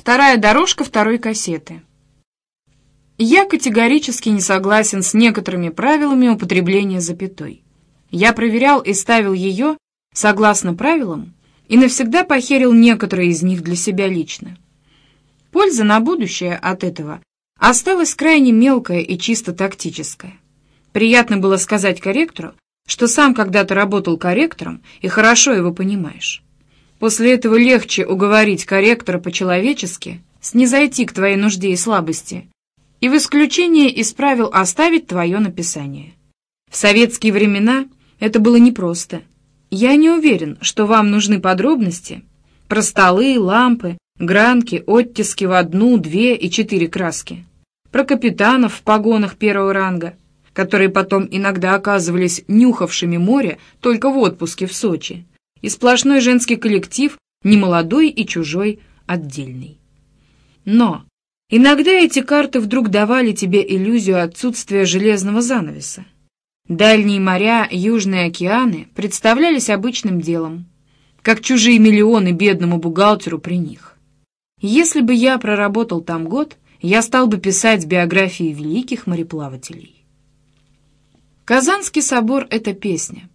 Вторая дорожка второй кассеты. Я категорически не согласен с некоторыми правилами употребления запятой. Я проверял и ставил ее, согласно правилам, и навсегда похерил некоторые из них для себя лично. Польза на будущее от этого осталась крайне мелкая и чисто тактическая. Приятно было сказать корректору, что сам когда-то работал корректором и хорошо его понимаешь. После этого легче уговорить корректора по-человечески снизойти к твоей нужде и слабости и в исключение из правил оставить твое написание. В советские времена это было непросто. Я не уверен, что вам нужны подробности про столы, лампы, гранки, оттиски в одну, две и четыре краски, про капитанов в погонах первого ранга, которые потом иногда оказывались нюхавшими море только в отпуске в Сочи, и сплошной женский коллектив, немолодой и чужой, отдельный. Но иногда эти карты вдруг давали тебе иллюзию отсутствия железного занавеса. Дальние моря, южные океаны представлялись обычным делом, как чужие миллионы бедному бухгалтеру при них. Если бы я проработал там год, я стал бы писать биографии великих мореплавателей. Казанский собор — это песня.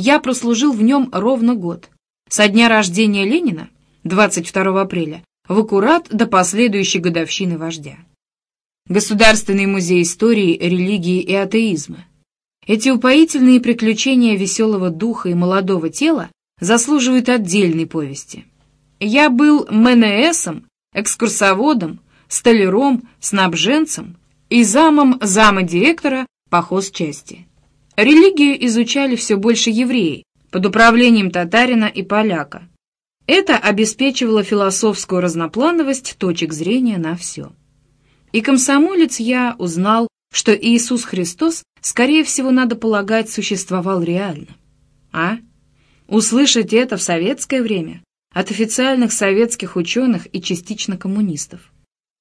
Я прослужил в нем ровно год. Со дня рождения Ленина, 22 апреля, в аккурат до последующей годовщины вождя. Государственный музей истории, религии и атеизма. Эти упоительные приключения веселого духа и молодого тела заслуживают отдельной повести. Я был МНСом, экскурсоводом, столяром, снабженцем и замом зама директора по хозчасти. Религию изучали все больше евреи, под управлением татарина и поляка. Это обеспечивало философскую разноплановость точек зрения на все. И комсомолец я узнал, что Иисус Христос, скорее всего, надо полагать, существовал реально. А? Услышать это в советское время от официальных советских ученых и частично коммунистов.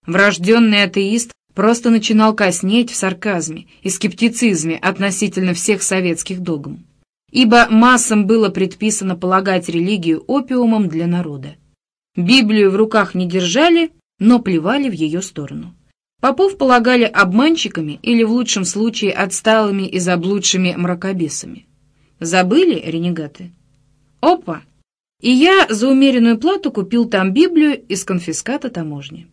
Врожденный атеист просто начинал коснеть в сарказме и скептицизме относительно всех советских догм. Ибо массам было предписано полагать религию опиумом для народа. Библию в руках не держали, но плевали в ее сторону. Попов полагали обманщиками или, в лучшем случае, отсталыми и заблудшими мракобесами. Забыли, ренегаты? Опа! И я за умеренную плату купил там Библию из конфиската таможни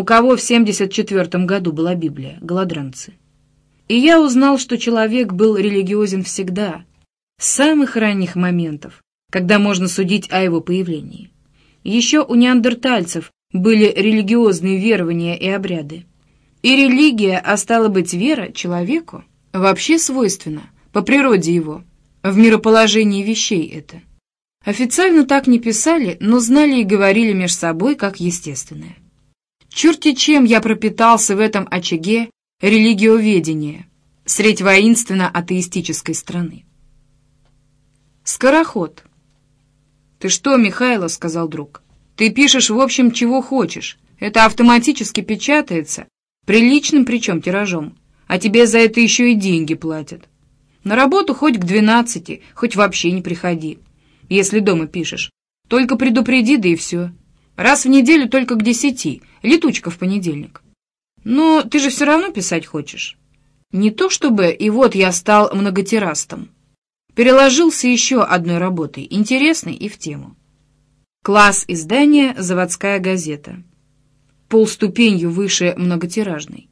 у кого в 74 году была Библия, голодранцы. И я узнал, что человек был религиозен всегда, с самых ранних моментов, когда можно судить о его появлении. Еще у неандертальцев были религиозные верования и обряды. И религия, а стала быть вера человеку, вообще свойственна, по природе его, в мироположении вещей это. Официально так не писали, но знали и говорили между собой как естественное. Черти чем я пропитался в этом очаге религиоведения, средь воинственно-атеистической страны. Скороход. «Ты что, Михайло?» — сказал друг. «Ты пишешь, в общем, чего хочешь. Это автоматически печатается, приличным причем тиражом, а тебе за это еще и деньги платят. На работу хоть к двенадцати, хоть вообще не приходи, если дома пишешь. Только предупреди, да и все. Раз в неделю только к десяти, летучка в понедельник. Но ты же все равно писать хочешь. Не то чтобы, и вот я стал многотирастом. Переложился еще одной работой, интересной и в тему. Класс издания «Заводская газета». Полступенью выше многотиражной.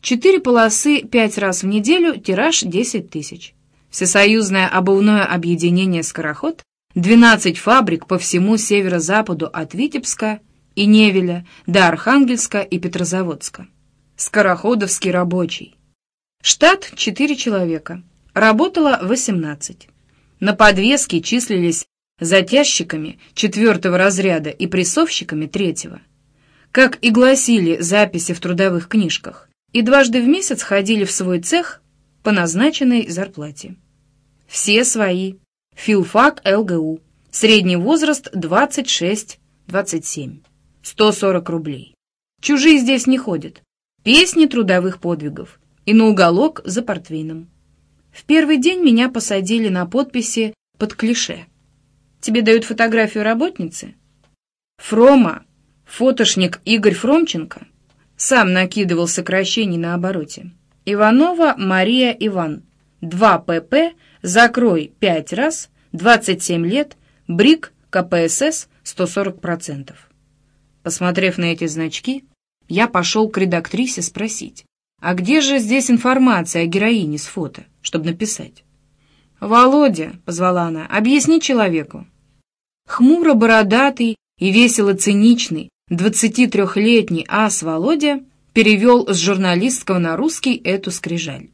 Четыре полосы пять раз в неделю, тираж десять тысяч. Всесоюзное обувное объединение «Скороход» 12 фабрик по всему северо-западу от Витебска и Невеля до Архангельска и Петрозаводска. Скороходовский рабочий. Штат 4 человека. Работало 18. На подвеске числились затяжщиками четвертого разряда и прессовщиками третьего. Как и гласили записи в трудовых книжках, и дважды в месяц ходили в свой цех по назначенной зарплате. Все свои, Филфак ЛГУ. Средний возраст 26-27. 140 рублей. Чужие здесь не ходят. Песни трудовых подвигов. И на уголок за портвейном. В первый день меня посадили на подписи под клише. Тебе дают фотографию работницы? Фрома, Фотошник Игорь Фромченко сам накидывал сокращений на обороте. Иванова Мария Иван. 2 ПП, закрой 5 раз, 27 лет, БРИК, КПСС 140%. Посмотрев на эти значки, я пошел к редактрисе спросить, а где же здесь информация о героине с фото, чтобы написать? «Володя», — позвала она, — «объясни человеку». Хмуро бородатый и весело циничный, 23-летний ас Володя перевел с журналистского на русский эту скрижаль.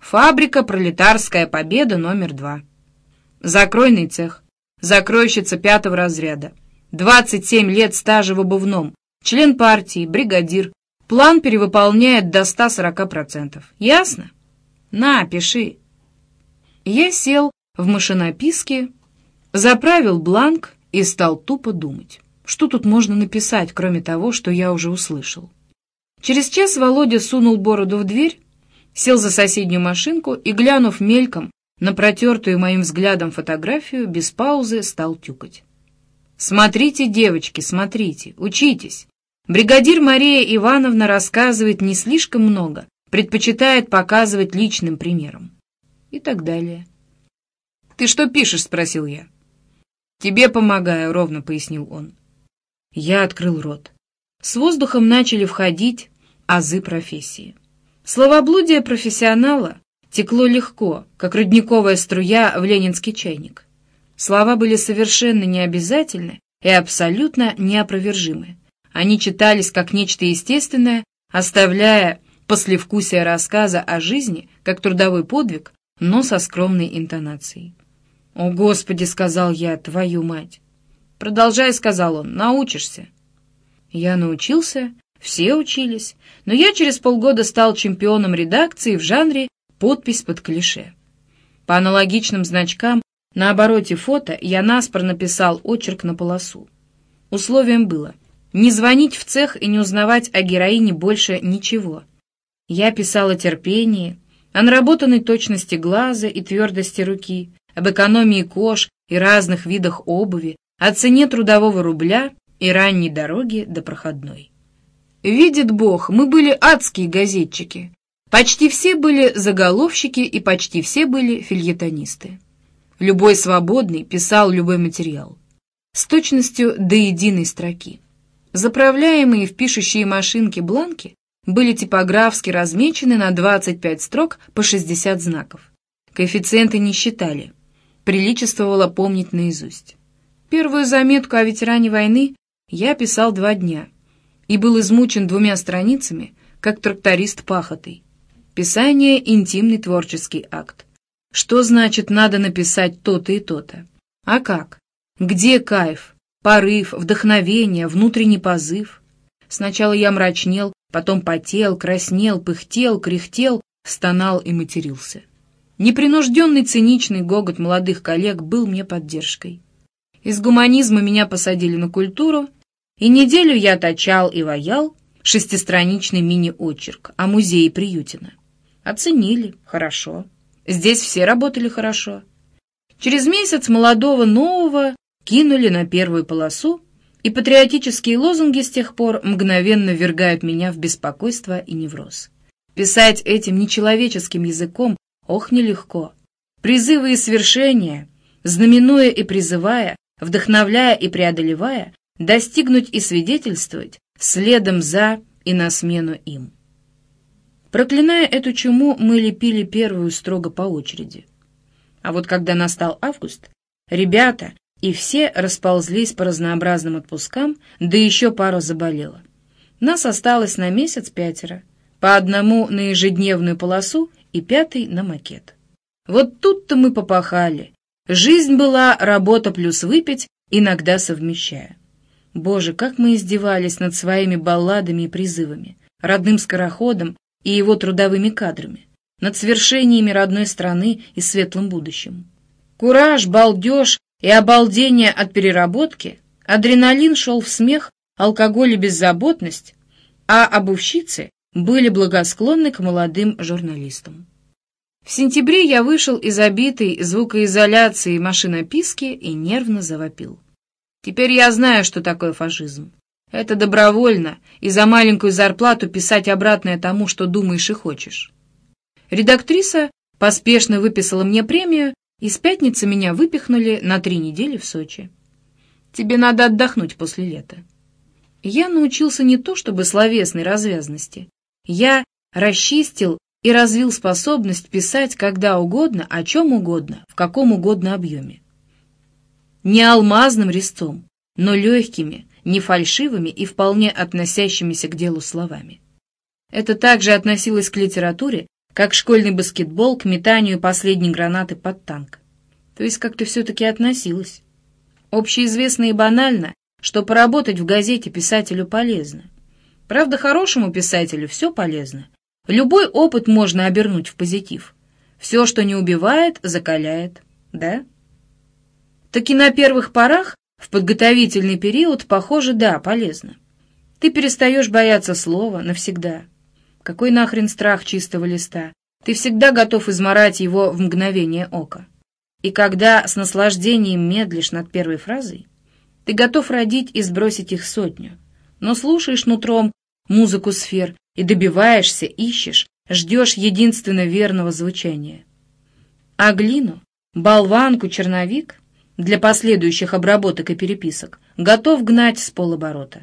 «Фабрика «Пролетарская победа» номер два. Закройный цех. Закройщица пятого разряда. 27 лет стажа в обувном. Член партии, бригадир. План перевыполняет до 140%. Ясно? На, пиши. Я сел в машинописке, заправил бланк и стал тупо думать, что тут можно написать, кроме того, что я уже услышал. Через час Володя сунул бороду в дверь, сел за соседнюю машинку и, глянув мельком на протертую моим взглядом фотографию, без паузы стал тюкать. «Смотрите, девочки, смотрите, учитесь. Бригадир Мария Ивановна рассказывает не слишком много, предпочитает показывать личным примером и так далее. «Ты что пишешь?» — спросил я. «Тебе помогаю», — ровно пояснил он. Я открыл рот. С воздухом начали входить азы профессии. Словоблудие профессионала текло легко, как родниковая струя в ленинский чайник. Слова были совершенно необязательны и абсолютно неопровержимы. Они читались как нечто естественное, оставляя послевкусие рассказа о жизни, как трудовой подвиг, но со скромной интонацией. «О, Господи!» — сказал я, — «твою мать!» «Продолжай», — сказал он, — «научишься». Я научился, все учились, но я через полгода стал чемпионом редакции в жанре «подпись под клише». По аналогичным значкам на обороте фото я наспор написал очерк на полосу. Условием было не звонить в цех и не узнавать о героине больше ничего. Я писал о терпении, о наработанной точности глаза и твердости руки, об экономии кож и разных видах обуви, о цене трудового рубля и ранней дороги до проходной. Видит Бог, мы были адские газетчики. Почти все были заголовщики и почти все были фильетонисты. Любой свободный писал любой материал. С точностью до единой строки. Заправляемые в пишущие машинки бланки были типографски размечены на 25 строк по 60 знаков. Коэффициенты не считали. Приличествовало помнить наизусть. Первую заметку о ветеране войны я писал два дня и был измучен двумя страницами, как тракторист пахотой. Писание — интимный творческий акт. Что значит надо написать то-то и то-то? А как? Где кайф, порыв, вдохновение, внутренний позыв? Сначала я мрачнел, Потом потел, краснел, пыхтел, кряхтел, стонал и матерился. Непринужденный циничный гогот молодых коллег был мне поддержкой. Из гуманизма меня посадили на культуру, и неделю я точал и ваял шестистраничный мини-очерк о музее Приютина. Оценили, хорошо. Здесь все работали хорошо. Через месяц молодого нового кинули на первую полосу, и патриотические лозунги с тех пор мгновенно ввергают меня в беспокойство и невроз. Писать этим нечеловеческим языком ох нелегко. Призывы и свершения, знаменуя и призывая, вдохновляя и преодолевая, достигнуть и свидетельствовать, следом за и на смену им. Проклиная эту чуму, мы лепили первую строго по очереди. А вот когда настал август, ребята, и все расползлись по разнообразным отпускам, да еще пара заболела. Нас осталось на месяц пятеро, по одному на ежедневную полосу и пятый на макет. Вот тут-то мы попахали. Жизнь была работа плюс выпить, иногда совмещая. Боже, как мы издевались над своими балладами и призывами, родным скороходом и его трудовыми кадрами, над свершениями родной страны и светлым будущим. Кураж, балдеж и обалдение от переработки, адреналин шел в смех, алкоголь и беззаботность, а обувщицы были благосклонны к молодым журналистам. В сентябре я вышел из обитой звукоизоляции машинописки и нервно завопил. Теперь я знаю, что такое фашизм. Это добровольно и за маленькую зарплату писать обратное тому, что думаешь и хочешь. Редактриса поспешно выписала мне премию, и с пятницы меня выпихнули на три недели в Сочи. Тебе надо отдохнуть после лета. Я научился не то чтобы словесной развязности. Я расчистил и развил способность писать когда угодно, о чем угодно, в каком угодно объеме. Не алмазным резцом, но легкими, не фальшивыми и вполне относящимися к делу словами. Это также относилось к литературе, как школьный баскетбол к метанию последней гранаты под танк. То есть как-то все-таки относилось. Общеизвестно и банально, что поработать в газете писателю полезно. Правда, хорошему писателю все полезно. Любой опыт можно обернуть в позитив. Все, что не убивает, закаляет. Да? Таки на первых порах, в подготовительный период, похоже, да, полезно. Ты перестаешь бояться слова навсегда. Какой нахрен страх чистого листа? Ты всегда готов изморать его в мгновение ока. И когда с наслаждением медлишь над первой фразой, ты готов родить и сбросить их сотню, но слушаешь нутром музыку сфер и добиваешься, ищешь, ждешь единственно верного звучания. А глину, болванку, черновик для последующих обработок и переписок готов гнать с полоборота.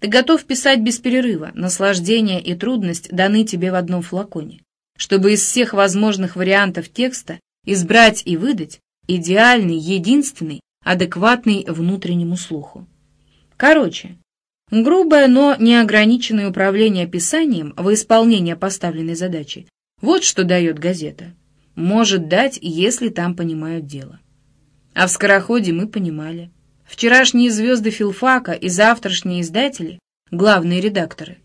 Ты готов писать без перерыва, наслаждение и трудность даны тебе в одном флаконе, чтобы из всех возможных вариантов текста избрать и выдать идеальный, единственный, адекватный внутреннему слуху. Короче, грубое, но неограниченное управление писанием во исполнение поставленной задачи – вот что дает газета. Может дать, если там понимают дело. А в «Скороходе» мы понимали. Вчерашние звезды филфака и завтрашние издатели, главные редакторы,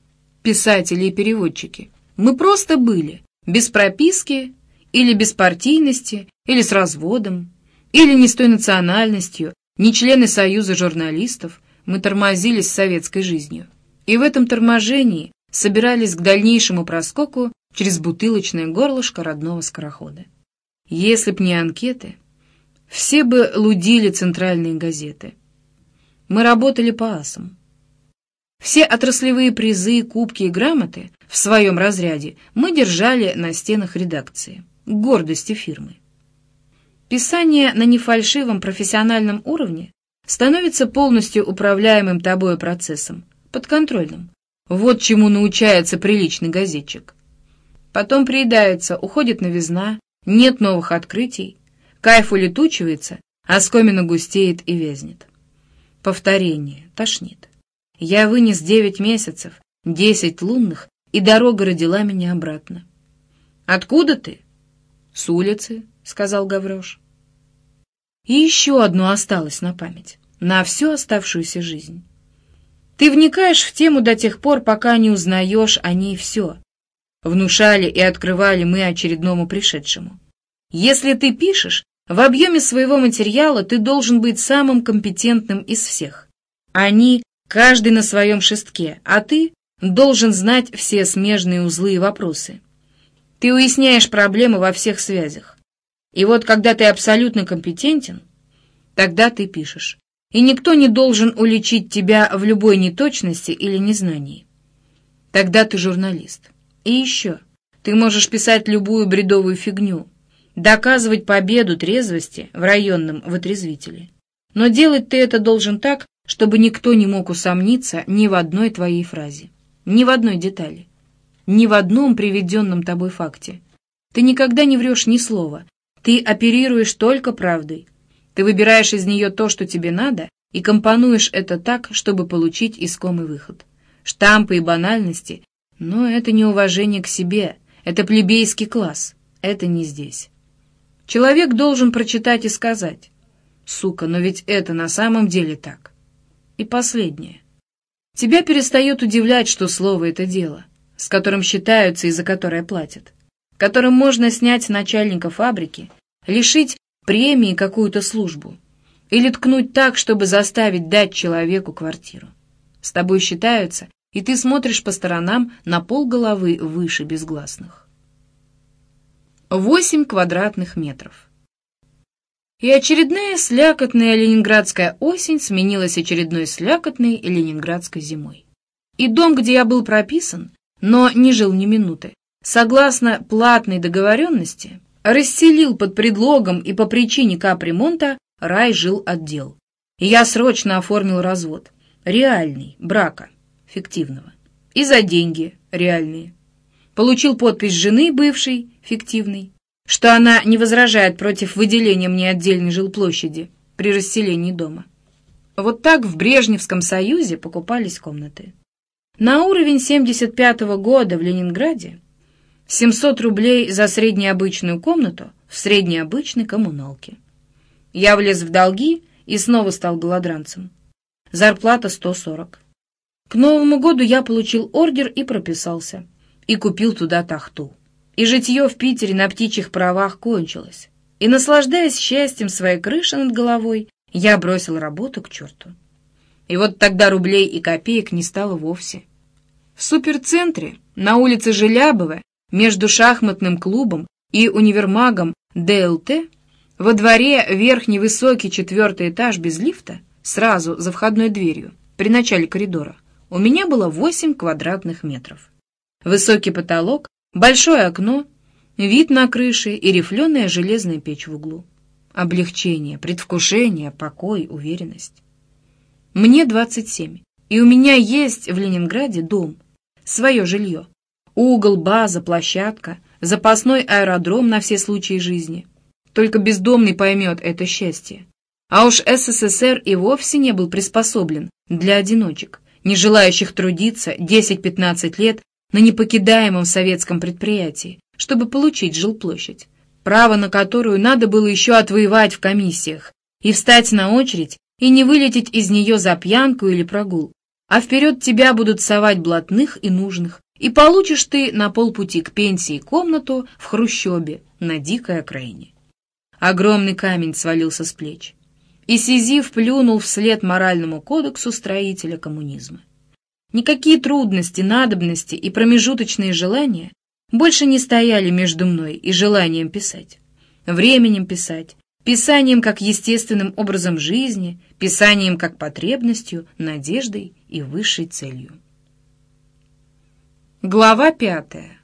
писатели и переводчики, мы просто были, без прописки или без партийности, или с разводом, или не с той национальностью, не члены Союза журналистов, мы тормозились с советской жизнью. И в этом торможении собирались к дальнейшему проскоку через бутылочное горлышко родного скорохода. Если б не анкеты, все бы лудили центральные газеты. Мы работали по асам. Все отраслевые призы, кубки и грамоты в своем разряде мы держали на стенах редакции, гордости фирмы. Писание на нефальшивом профессиональном уровне становится полностью управляемым тобой процессом, подконтрольным. Вот чему научается приличный газетчик. Потом приедается, уходит новизна, нет новых открытий, Кайф улетучивается, а скомина густеет и вязнет. Повторение. Тошнит. Я вынес девять месяцев, десять лунных, и дорога родила меня обратно. «Откуда ты?» «С улицы», — сказал Гаврош. И еще одно осталось на память, на всю оставшуюся жизнь. Ты вникаешь в тему до тех пор, пока не узнаешь о ней все. Внушали и открывали мы очередному пришедшему. Если ты пишешь, в объеме своего материала ты должен быть самым компетентным из всех. Они, каждый на своем шестке, а ты должен знать все смежные узлы и вопросы. Ты уясняешь проблемы во всех связях. И вот когда ты абсолютно компетентен, тогда ты пишешь. И никто не должен уличить тебя в любой неточности или незнании. Тогда ты журналист. И еще, ты можешь писать любую бредовую фигню, доказывать победу трезвости в районном вытрезвителе. Но делать ты это должен так, чтобы никто не мог усомниться ни в одной твоей фразе, ни в одной детали, ни в одном приведенном тобой факте. Ты никогда не врешь ни слова, ты оперируешь только правдой. Ты выбираешь из нее то, что тебе надо, и компонуешь это так, чтобы получить искомый выход. Штампы и банальности, но это не уважение к себе, это плебейский класс, это не здесь. Человек должен прочитать и сказать, «Сука, но ведь это на самом деле так». И последнее. Тебя перестает удивлять, что слово — это дело, с которым считаются и за которое платят, которым можно снять начальника фабрики, лишить премии какую-то службу или ткнуть так, чтобы заставить дать человеку квартиру. С тобой считаются, и ты смотришь по сторонам на пол головы выше безгласных. 8 квадратных метров. И очередная слякотная ленинградская осень сменилась очередной слякотной ленинградской зимой. И дом, где я был прописан, но не жил ни минуты, согласно платной договоренности, расселил под предлогом и по причине капремонта рай жил отдел. И я срочно оформил развод. Реальный, брака, фиктивного. И за деньги реальные. Получил подпись жены бывшей, фиктивной, что она не возражает против выделения мне отдельной жилплощади при расселении дома. Вот так в Брежневском союзе покупались комнаты. На уровень 75-го года в Ленинграде 700 рублей за среднеобычную комнату в среднеобычной коммуналке. Я влез в долги и снова стал голодранцем. Зарплата 140. К Новому году я получил ордер и прописался. И купил туда тахту. И житье в Питере на птичьих правах кончилось. И, наслаждаясь счастьем своей крыши над головой, я бросил работу к черту. И вот тогда рублей и копеек не стало вовсе. В суперцентре, на улице Желябова, между шахматным клубом и универмагом ДЛТ, во дворе верхний высокий четвертый этаж без лифта, сразу за входной дверью, при начале коридора, у меня было 8 квадратных метров. Высокий потолок, большое окно, вид на крыше и рифленая железная печь в углу. Облегчение, предвкушение, покой, уверенность. Мне 27, и у меня есть в Ленинграде дом — свое жилье. Угол, база, площадка, запасной аэродром на все случаи жизни. Только бездомный поймет это счастье. А уж СССР и вовсе не был приспособлен для одиночек, не желающих трудиться 10-15 лет на непокидаемом советском предприятии, чтобы получить жилплощадь, право на которую надо было еще отвоевать в комиссиях, и встать на очередь, и не вылететь из нее за пьянку или прогул, а вперед тебя будут совать блатных и нужных, и получишь ты на полпути к пенсии комнату в хрущебе на дикой окраине. Огромный камень свалился с плеч, и Сизиф плюнул вслед моральному кодексу строителя коммунизма. Никакие трудности, надобности и промежуточные желания больше не стояли между мной и желанием писать, временем писать, писанием как естественным образом жизни, писанием как потребностью, надеждой и высшей целью. Глава пятая.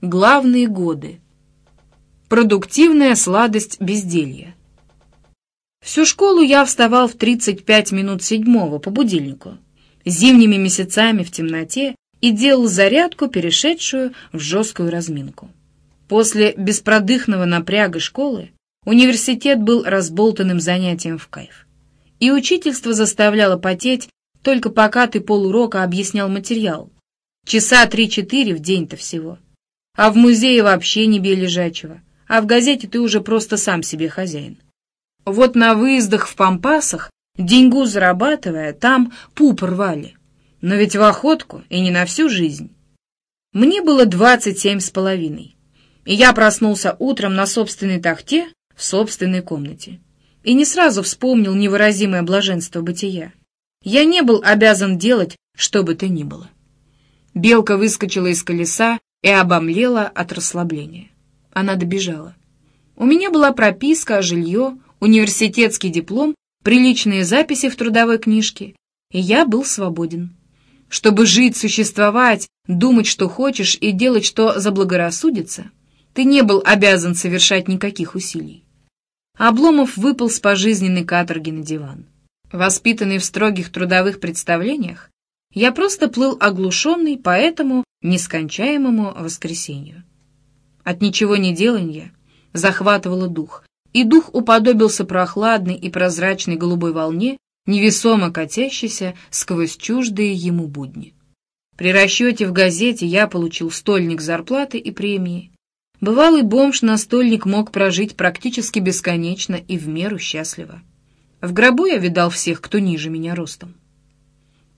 Главные годы. Продуктивная сладость безделья. Всю школу я вставал в 35 минут седьмого по будильнику, зимними месяцами в темноте и делал зарядку, перешедшую в жесткую разминку. После беспродыхного напряга школы университет был разболтанным занятием в кайф. И учительство заставляло потеть только пока ты полурока объяснял материал. Часа три-четыре в день-то всего. А в музее вообще не бей лежачего. А в газете ты уже просто сам себе хозяин. Вот на выездах в Пампасах, деньгу зарабатывая, там пуп рвали. Но ведь в охотку и не на всю жизнь. Мне было двадцать семь с половиной. И я проснулся утром на собственной тахте в собственной комнате. И не сразу вспомнил невыразимое блаженство бытия. Я не был обязан делать, что бы то ни было. Белка выскочила из колеса и обомлела от расслабления. Она добежала. У меня была прописка, жилье, университетский диплом, приличные записи в трудовой книжке, и я был свободен. Чтобы жить, существовать, думать, что хочешь, и делать, что заблагорассудится, ты не был обязан совершать никаких усилий. Обломов выпал с пожизненной каторги на диван. Воспитанный в строгих трудовых представлениях, я просто плыл оглушенный по этому нескончаемому воскресенью. От ничего не деланья захватывало дух, и дух уподобился прохладной и прозрачной голубой волне, невесомо катящейся сквозь чуждые ему будни. При расчете в газете я получил стольник зарплаты и премии. Бывалый бомж-настольник мог прожить практически бесконечно и в меру счастливо. В гробу я видал всех, кто ниже меня ростом.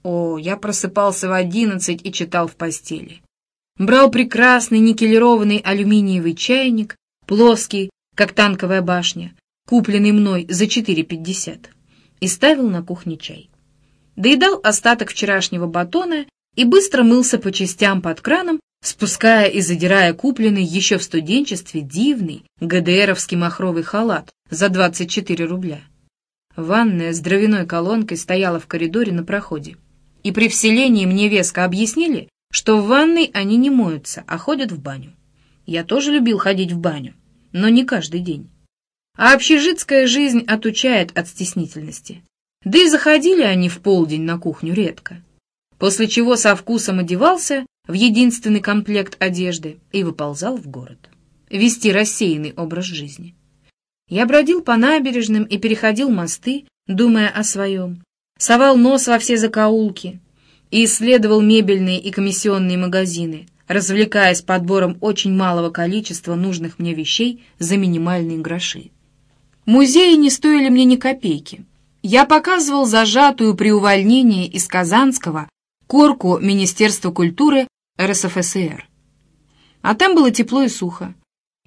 О, я просыпался в одиннадцать и читал в постели. Брал прекрасный никелированный алюминиевый чайник, плоский, как танковая башня, купленный мной за 4,50, и ставил на кухне чай. Доедал остаток вчерашнего батона и быстро мылся по частям под краном, спуская и задирая купленный еще в студенчестве дивный ГДРовский махровый халат за 24 рубля. Ванная с дровяной колонкой стояла в коридоре на проходе. И при вселении мне веско объяснили, что в ванной они не моются, а ходят в баню. Я тоже любил ходить в баню, но не каждый день. А общежитская жизнь отучает от стеснительности. Да и заходили они в полдень на кухню редко. После чего со вкусом одевался в единственный комплект одежды и выползал в город. Вести рассеянный образ жизни. Я бродил по набережным и переходил мосты, думая о своем. Совал нос во все закоулки и исследовал мебельные и комиссионные магазины, развлекаясь подбором очень малого количества нужных мне вещей за минимальные гроши. Музеи не стоили мне ни копейки. Я показывал зажатую при увольнении из Казанского корку Министерства культуры РСФСР. А там было тепло и сухо,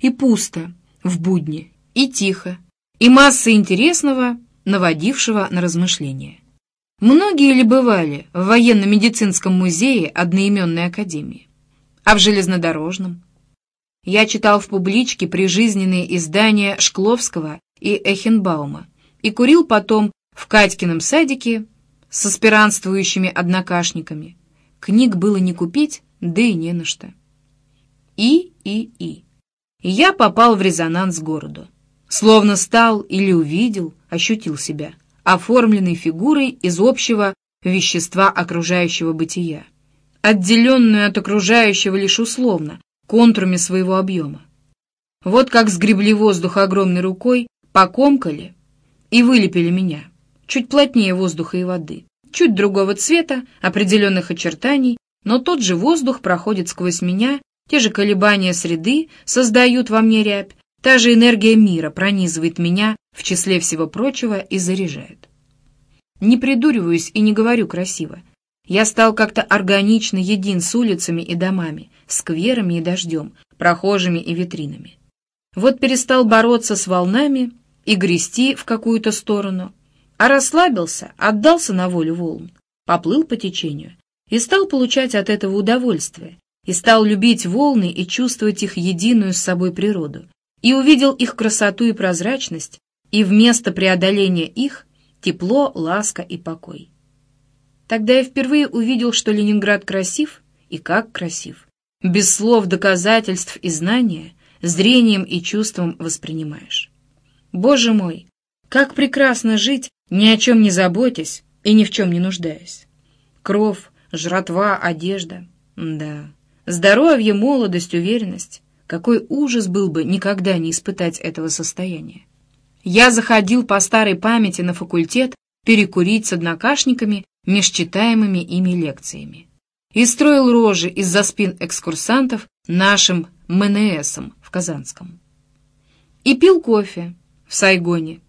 и пусто в будни, и тихо, и масса интересного, наводившего на размышления. Многие ли бывали в военно-медицинском музее одноименной академии, а в железнодорожном? Я читал в публичке прижизненные издания Шкловского и Эхенбаума и курил потом в Катькином садике с аспирантствующими однокашниками. Книг было не купить, да и не на что. И, и. И я попал в резонанс городу. Словно стал или увидел, ощутил себя, оформленной фигурой из общего вещества окружающего бытия, отделенную от окружающего лишь условно, контурами своего объема. Вот как сгребли воздух огромной рукой, покомкали и вылепили меня, чуть плотнее воздуха и воды, чуть другого цвета, определенных очертаний, но тот же воздух проходит сквозь меня, те же колебания среды создают во мне рябь, Та же энергия мира пронизывает меня, в числе всего прочего, и заряжает. Не придуриваюсь и не говорю красиво. Я стал как-то органично един с улицами и домами, скверами и дождем, прохожими и витринами. Вот перестал бороться с волнами и грести в какую-то сторону, а расслабился, отдался на волю волн, поплыл по течению и стал получать от этого удовольствие, и стал любить волны и чувствовать их единую с собой природу, и увидел их красоту и прозрачность, и вместо преодоления их — тепло, ласка и покой. Тогда я впервые увидел, что Ленинград красив, и как красив. Без слов доказательств и знания, зрением и чувством воспринимаешь. Боже мой, как прекрасно жить, ни о чем не заботясь и ни в чем не нуждаясь. Кров, жратва, одежда. Да, здоровье, молодость, уверенность. Какой ужас был бы никогда не испытать этого состояния. Я заходил по старой памяти на факультет перекурить с однокашниками меж читаемыми ими лекциями и строил рожи из-за спин экскурсантов нашим МНСом в Казанском. И пил кофе в Сайгоне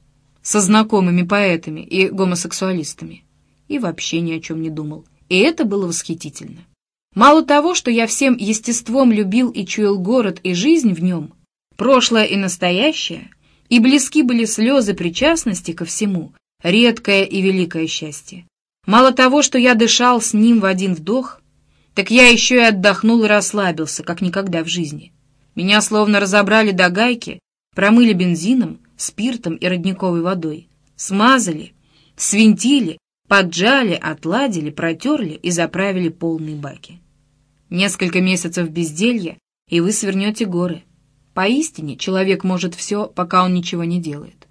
со знакомыми поэтами и гомосексуалистами. И вообще ни о чем не думал. И это было восхитительно. Мало того, что я всем естеством любил и чуял город и жизнь в нем, прошлое и настоящее, и близки были слезы причастности ко всему, редкое и великое счастье. Мало того, что я дышал с ним в один вдох, так я еще и отдохнул и расслабился, как никогда в жизни. Меня словно разобрали до гайки, промыли бензином, спиртом и родниковой водой, смазали, свинтили, поджали, отладили, протерли и заправили полные баки. Несколько месяцев безделья, и вы свернете горы. Поистине, человек может все, пока он ничего не делает.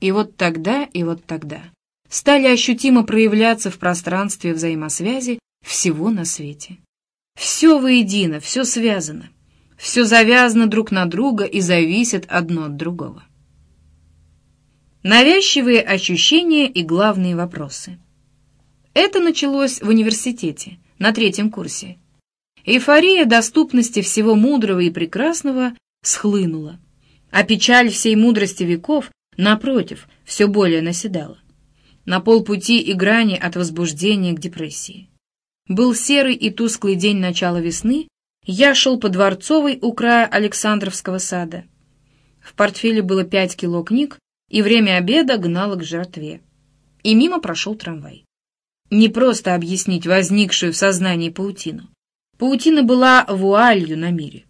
И вот тогда, и вот тогда стали ощутимо проявляться в пространстве взаимосвязи всего на свете. Все воедино, все связано, все завязано друг на друга и зависит одно от другого. Навязчивые ощущения и главные вопросы. Это началось в университете, на третьем курсе. Эйфория доступности всего мудрого и прекрасного схлынула, а печаль всей мудрости веков, напротив, все более наседала. На полпути и грани от возбуждения к депрессии. Был серый и тусклый день начала весны, я шел по Дворцовой у края Александровского сада. В портфеле было пять кило книг, и время обеда гнало к жертве. И мимо прошел трамвай. Не просто объяснить возникшую в сознании паутину. Паутина была вуалью на мире,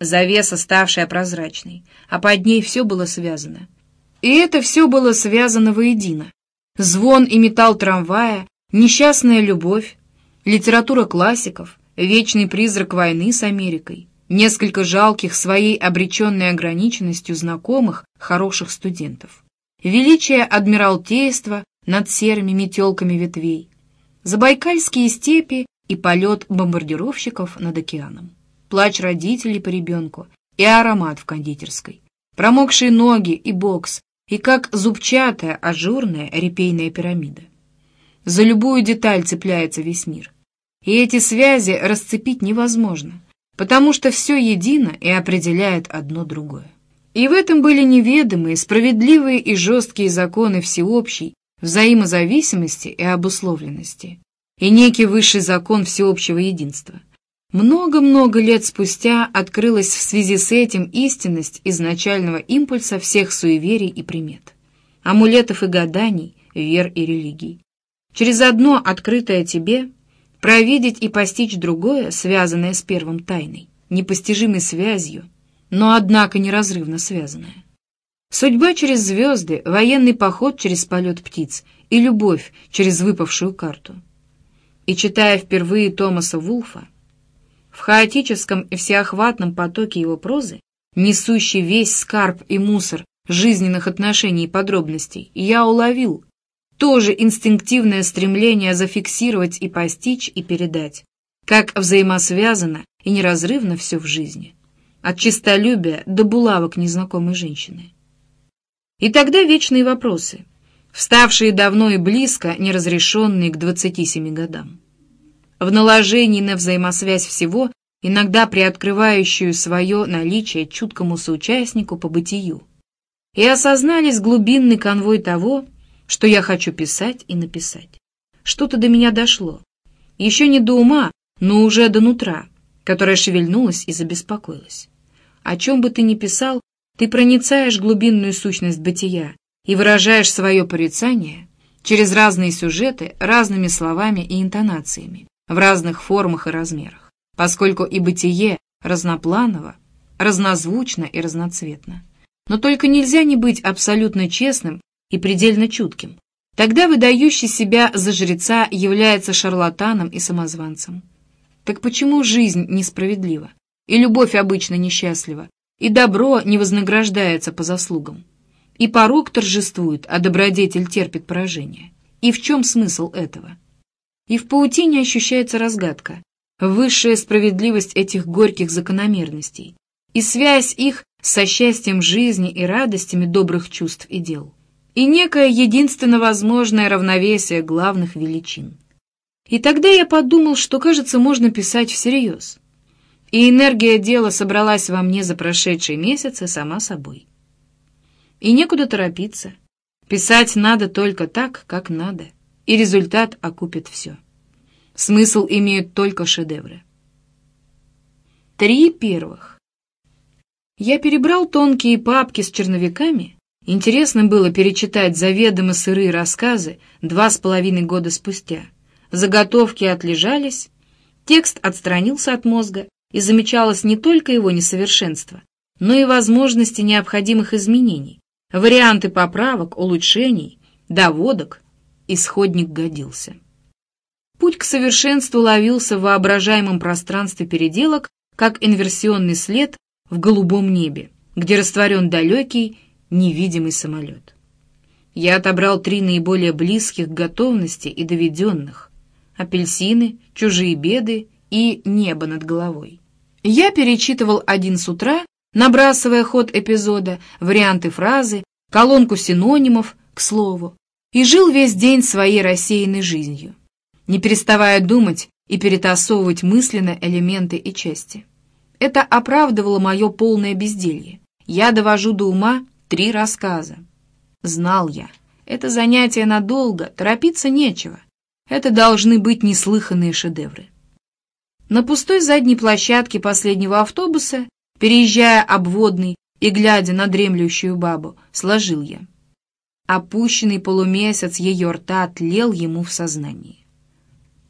завеса, ставшая прозрачной, а под ней все было связано. И это все было связано воедино. Звон и металл трамвая, несчастная любовь, литература классиков, вечный призрак войны с Америкой, несколько жалких своей обреченной ограниченностью знакомых, хороших студентов, величие адмиралтейства над серыми метелками ветвей, забайкальские степи и полет бомбардировщиков над океаном, плач родителей по ребенку и аромат в кондитерской, промокшие ноги и бокс, и как зубчатая, ажурная репейная пирамида. За любую деталь цепляется весь мир. И эти связи расцепить невозможно, потому что все едино и определяет одно другое. И в этом были неведомые, справедливые и жесткие законы всеобщей взаимозависимости и обусловленности, и некий высший закон всеобщего единства. Много-много лет спустя открылась в связи с этим истинность изначального импульса всех суеверий и примет, амулетов и гаданий, вер и религий. Через одно открытое тебе провидеть и постичь другое, связанное с первым тайной, непостижимой связью, но однако неразрывно связанное. Судьба через звезды, военный поход через полет птиц и любовь через выпавшую карту. И читая впервые Томаса Вулфа, в хаотическом и всеохватном потоке его прозы, несущий весь скарб и мусор жизненных отношений и подробностей, я уловил тоже инстинктивное стремление зафиксировать и постичь и передать, как взаимосвязано и неразрывно все в жизни, от чистолюбия до булавок незнакомой женщины. И тогда вечные вопросы, вставшие давно и близко, неразрешенные к 27 годам в наложении на взаимосвязь всего, иногда приоткрывающую свое наличие чуткому соучастнику по бытию. И осознались глубинный конвой того, что я хочу писать и написать. Что-то до меня дошло. Еще не до ума, но уже до нутра, которое шевельнулось и забеспокоилось. О чем бы ты ни писал, ты проницаешь глубинную сущность бытия и выражаешь свое порицание через разные сюжеты, разными словами и интонациями в разных формах и размерах, поскольку и бытие разнопланово, разнозвучно и разноцветно. Но только нельзя не быть абсолютно честным и предельно чутким. Тогда выдающий себя за жреца является шарлатаном и самозванцем. Так почему жизнь несправедлива, и любовь обычно несчастлива, и добро не вознаграждается по заслугам? И порог торжествует, а добродетель терпит поражение. И в чем смысл этого? И в паутине ощущается разгадка, высшая справедливость этих горьких закономерностей и связь их со счастьем жизни и радостями добрых чувств и дел, и некое единственно возможное равновесие главных величин. И тогда я подумал, что, кажется, можно писать всерьез. И энергия дела собралась во мне за прошедшие месяцы сама собой. И некуда торопиться. Писать надо только так, как надо и результат окупит все. Смысл имеют только шедевры. Три первых. Я перебрал тонкие папки с черновиками. Интересно было перечитать заведомо сырые рассказы два с половиной года спустя. Заготовки отлежались, текст отстранился от мозга, и замечалось не только его несовершенство, но и возможности необходимых изменений, варианты поправок, улучшений, доводок, исходник годился. Путь к совершенству ловился в воображаемом пространстве переделок, как инверсионный след в голубом небе, где растворен далекий, невидимый самолет. Я отобрал три наиболее близких к готовности и доведенных — апельсины, чужие беды и небо над головой. Я перечитывал один с утра, набрасывая ход эпизода, варианты фразы, колонку синонимов, к слову, и жил весь день своей рассеянной жизнью, не переставая думать и перетасовывать мысленно элементы и части. Это оправдывало мое полное безделье. Я довожу до ума три рассказа. Знал я, это занятие надолго, торопиться нечего. Это должны быть неслыханные шедевры. На пустой задней площадке последнего автобуса, переезжая обводный и глядя на дремлющую бабу, сложил я — Опущенный полумесяц ее рта тлел ему в сознании.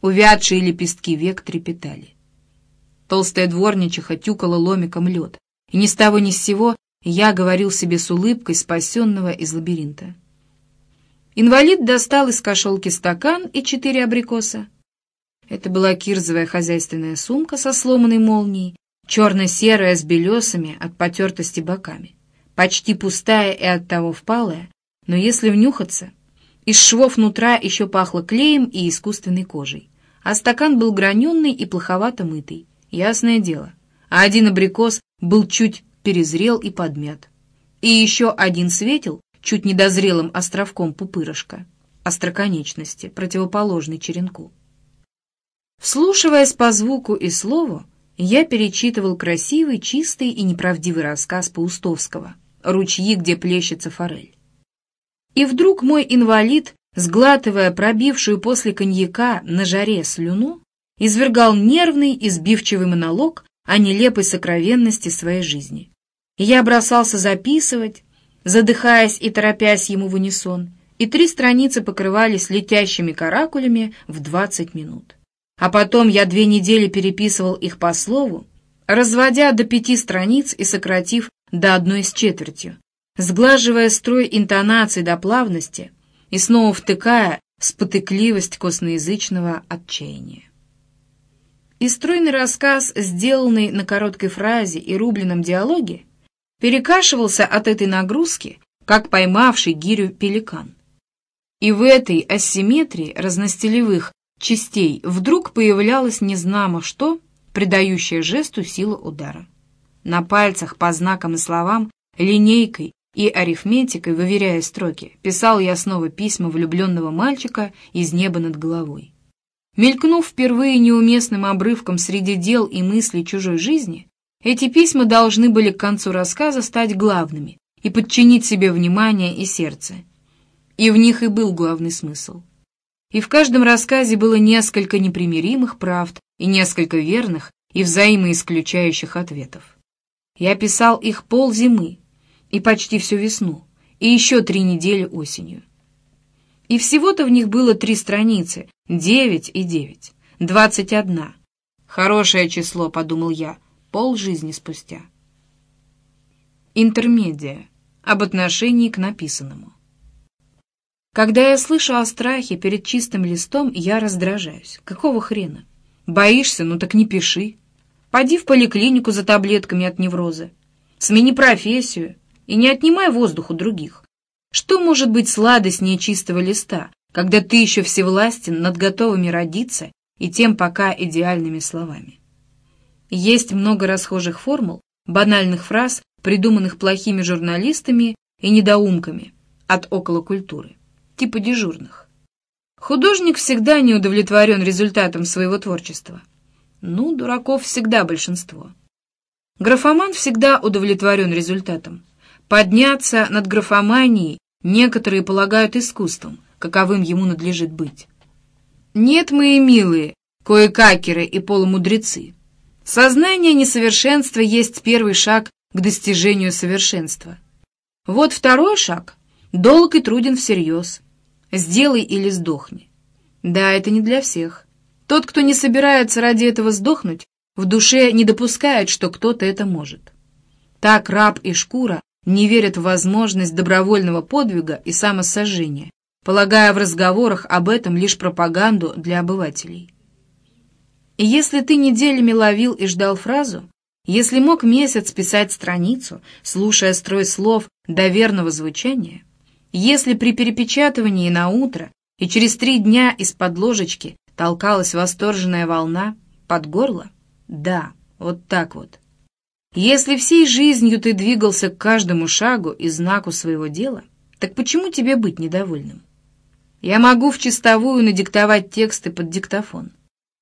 Увядшие лепестки век трепетали. Толстая дворничиха тюкала ломиком лед. И ни с того ни с сего я говорил себе с улыбкой спасенного из лабиринта. Инвалид достал из кошелки стакан и четыре абрикоса. Это была кирзовая хозяйственная сумка со сломанной молнией, черно-серая с белесами от потертости боками, почти пустая и оттого впалая, но если внюхаться, из швов нутра еще пахло клеем и искусственной кожей, а стакан был граненный и плоховато мытый, ясное дело, а один абрикос был чуть перезрел и подмят. И еще один светил чуть недозрелым островком пупырышка, остроконечности, противоположный черенку. Вслушиваясь по звуку и слову, я перечитывал красивый, чистый и неправдивый рассказ Паустовского «Ручьи, где плещется форель». И вдруг мой инвалид, сглатывая пробившую после коньяка на жаре слюну, извергал нервный, избивчивый монолог о нелепой сокровенности своей жизни. я бросался записывать, задыхаясь и торопясь ему в унисон, и три страницы покрывались летящими каракулями в двадцать минут. А потом я две недели переписывал их по слову, разводя до пяти страниц и сократив до одной с четвертью, сглаживая строй интонаций до плавности и снова втыкая спотыкливость косноязычного отчаяния. И стройный рассказ, сделанный на короткой фразе и рубленном диалоге, перекашивался от этой нагрузки, как поймавший гирю пеликан. И в этой асимметрии разностелевых частей вдруг появлялось незнамо что, придающее жесту силу удара. На пальцах по знакам и словам, линейкой и арифметикой, выверяя строки, писал я снова письма влюбленного мальчика из неба над головой. Мелькнув впервые неуместным обрывком среди дел и мыслей чужой жизни, эти письма должны были к концу рассказа стать главными и подчинить себе внимание и сердце. И в них и был главный смысл. И в каждом рассказе было несколько непримиримых правд и несколько верных и взаимоисключающих ответов. Я писал их пол зимы, и почти всю весну, и еще три недели осенью. И всего-то в них было три страницы, девять и девять, двадцать одна. Хорошее число, подумал я, пол жизни спустя. Интермедия. Об отношении к написанному. Когда я слышу о страхе перед чистым листом, я раздражаюсь. Какого хрена? Боишься? Ну так не пиши. Пойди в поликлинику за таблетками от невроза. Смени профессию и не отнимай воздух у других. Что может быть сладостнее чистого листа, когда ты еще всевластен над готовыми родиться и тем пока идеальными словами? Есть много расхожих формул, банальных фраз, придуманных плохими журналистами и недоумками от околокультуры, типа дежурных. Художник всегда не удовлетворен результатом своего творчества. Ну, дураков всегда большинство. Графоман всегда удовлетворен результатом. Подняться над графоманией некоторые полагают искусством, каковым ему надлежит быть. Нет, мои милые, кое-какеры и полумудрецы. Сознание несовершенства есть первый шаг к достижению совершенства. Вот второй шаг — долг и труден всерьез. Сделай или сдохни. Да, это не для всех. Тот, кто не собирается ради этого сдохнуть, в душе не допускает, что кто-то это может. Так раб и шкура не верят в возможность добровольного подвига и самосожжения, полагая в разговорах об этом лишь пропаганду для обывателей. И если ты неделями ловил и ждал фразу, если мог месяц писать страницу, слушая строй слов до звучания, если при перепечатывании на утро и через три дня из-под ложечки толкалась восторженная волна под горло, да, вот так вот, если всей жизнью ты двигался к каждому шагу и знаку своего дела, так почему тебе быть недовольным? Я могу в чистовую надиктовать тексты под диктофон,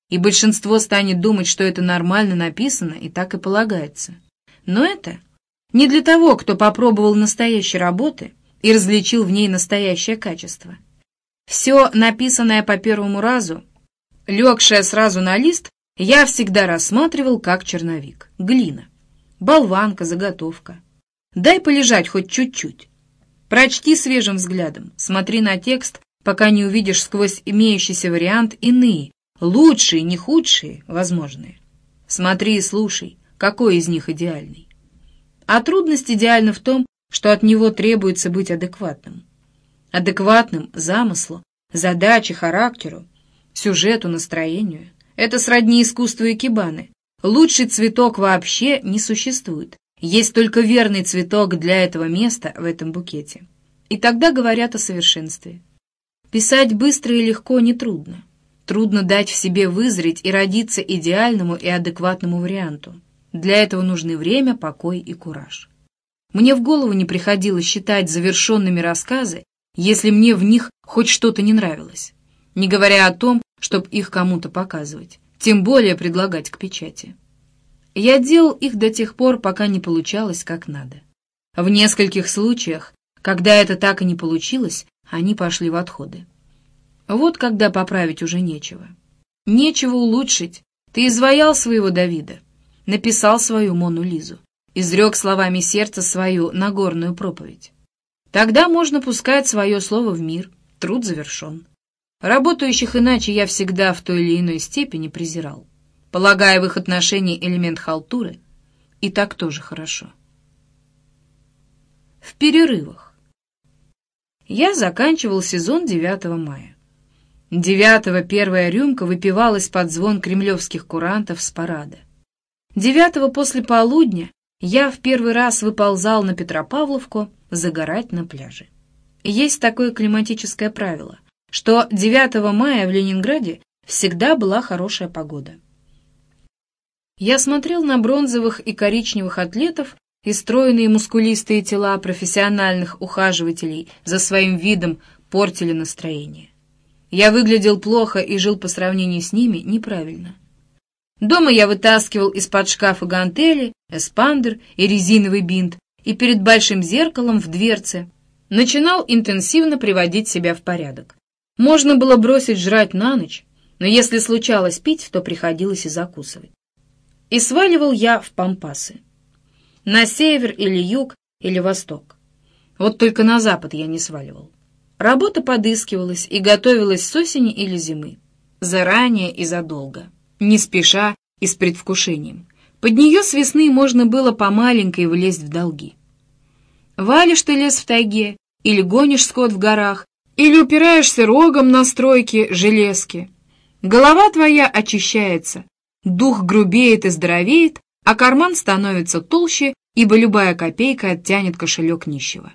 и большинство станет думать, что это нормально написано и так и полагается. Но это не для того, кто попробовал настоящей работы и различил в ней настоящее качество. Все написанное по первому разу, легшее сразу на лист, я всегда рассматривал как черновик, глина болванка, заготовка. Дай полежать хоть чуть-чуть. Прочти свежим взглядом, смотри на текст, пока не увидишь сквозь имеющийся вариант иные, лучшие, не худшие, возможные. Смотри и слушай, какой из них идеальный. А трудность идеальна в том, что от него требуется быть адекватным. Адекватным замыслу, задаче, характеру, сюжету, настроению. Это сродни искусству икебаны. Лучший цветок вообще не существует. Есть только верный цветок для этого места в этом букете. И тогда говорят о совершенстве. Писать быстро и легко нетрудно. Трудно дать в себе вызреть и родиться идеальному и адекватному варианту. Для этого нужны время, покой и кураж. Мне в голову не приходилось считать завершенными рассказы, если мне в них хоть что-то не нравилось, не говоря о том, чтобы их кому-то показывать, тем более предлагать к печати. Я делал их до тех пор, пока не получалось как надо. В нескольких случаях, когда это так и не получилось, они пошли в отходы. Вот когда поправить уже нечего. Нечего улучшить. Ты изваял своего Давида, написал свою Мону Лизу, изрек словами сердца свою Нагорную проповедь. Тогда можно пускать свое слово в мир, труд завершен. Работающих иначе я всегда в той или иной степени презирал, полагая в их отношении элемент халтуры, и так тоже хорошо. В перерывах. Я заканчивал сезон 9 мая. Девятого первая рюмка выпивалась под звон кремлевских курантов с парада. Девятого после полудня я в первый раз выползал на Петропавловку загорать на пляже. Есть такое климатическое правило, что 9 мая в Ленинграде всегда была хорошая погода. Я смотрел на бронзовых и коричневых атлетов и стройные мускулистые тела профессиональных ухаживателей за своим видом портили настроение. Я выглядел плохо и жил по сравнению с ними неправильно. Дома я вытаскивал из-под шкафа гантели, эспандер и резиновый бинт, и перед большим зеркалом в дверце начинал интенсивно приводить себя в порядок. Можно было бросить жрать на ночь, но если случалось пить, то приходилось и закусывать. И сваливал я в пампасы. На север или юг или восток. Вот только на запад я не сваливал. Работа подыскивалась и готовилась с осени или зимы, заранее и задолго, не спеша и с предвкушением. Под нее с весны можно было по маленькой влезть в долги. Валишь ты лес в тайге, или гонишь скот в горах, или упираешься рогом на стройки железки. Голова твоя очищается, дух грубеет и здоровеет, а карман становится толще, ибо любая копейка оттянет кошелек нищего.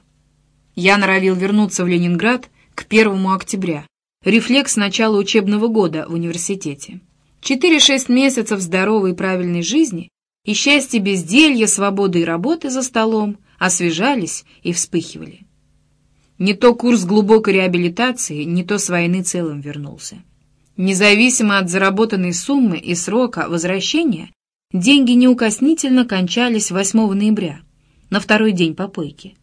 Я норовил вернуться в Ленинград к 1 октября, рефлекс начала учебного года в университете. Четыре-шесть месяцев здоровой и правильной жизни и счастье безделья, свободы и работы за столом освежались и вспыхивали. Не то курс глубокой реабилитации, не то с войны целым вернулся. Независимо от заработанной суммы и срока возвращения, деньги неукоснительно кончались 8 ноября, на второй день попойки.